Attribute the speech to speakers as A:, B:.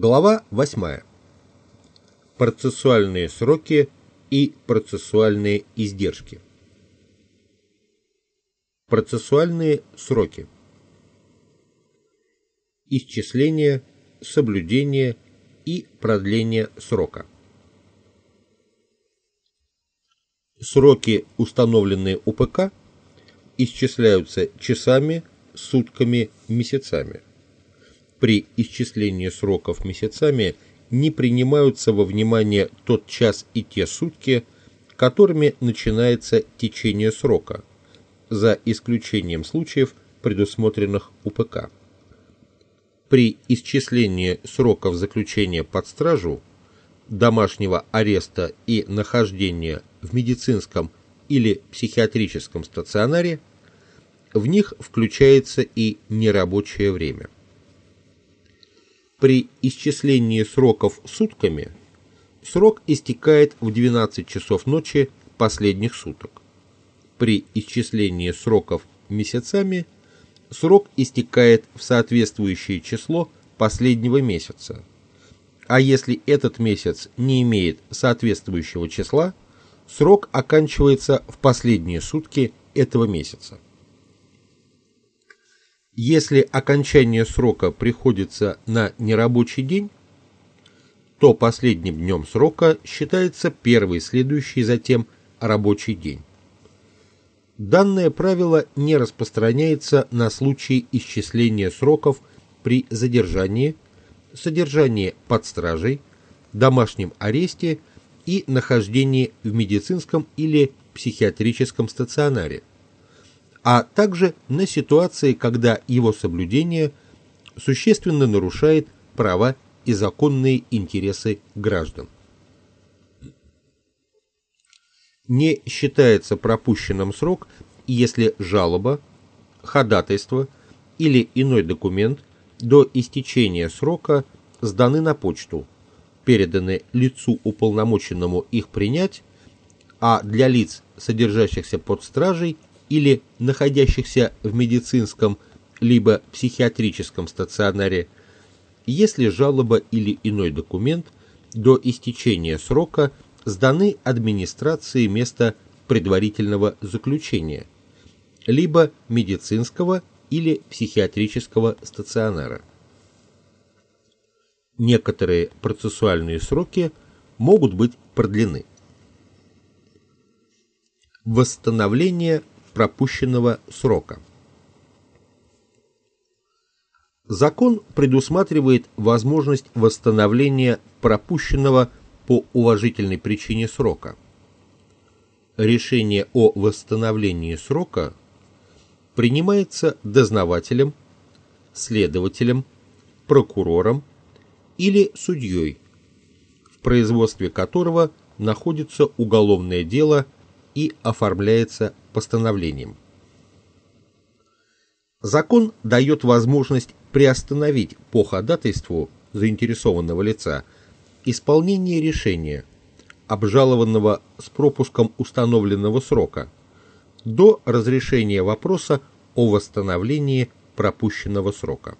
A: Глава 8. Процессуальные сроки и процессуальные издержки. Процессуальные сроки. Исчисление, соблюдение и продление срока. Сроки, установленные УПК, исчисляются часами, сутками, месяцами при исчислении сроков месяцами не принимаются во внимание тот час и те сутки, которыми начинается течение срока, за исключением случаев, предусмотренных УПК. При исчислении сроков заключения под стражу, домашнего ареста и нахождения в медицинском или психиатрическом стационаре, в них включается и нерабочее время. При исчислении сроков сутками срок истекает в 12 часов ночи последних суток. При исчислении сроков месяцами срок истекает в соответствующее число последнего месяца. А если этот месяц не имеет соответствующего числа, срок оканчивается в последние сутки этого месяца. Если окончание срока приходится на нерабочий день, то последним днем срока считается первый следующий затем рабочий день. Данное правило не распространяется на случай исчисления сроков при задержании, содержании под стражей, домашнем аресте и нахождении в медицинском или психиатрическом стационаре а также на ситуации, когда его соблюдение существенно нарушает права и законные интересы граждан. Не считается пропущенным срок, если жалоба, ходатайство или иной документ до истечения срока сданы на почту, переданы лицу уполномоченному их принять, а для лиц, содержащихся под стражей, или находящихся в медицинском либо психиатрическом стационаре, если жалоба или иной документ до истечения срока сданы администрации места предварительного заключения, либо медицинского или психиатрического стационара. Некоторые процессуальные сроки могут быть продлены. Восстановление пропущенного срока. Закон предусматривает возможность восстановления пропущенного по уважительной причине срока. Решение о восстановлении срока принимается дознавателем, следователем, прокурором или судьей, в производстве которого находится уголовное дело и оформляется постановлением. Закон дает возможность приостановить по ходатайству заинтересованного лица исполнение решения, обжалованного с пропуском установленного срока, до разрешения вопроса о восстановлении пропущенного срока.